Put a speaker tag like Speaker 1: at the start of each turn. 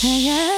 Speaker 1: Yeah.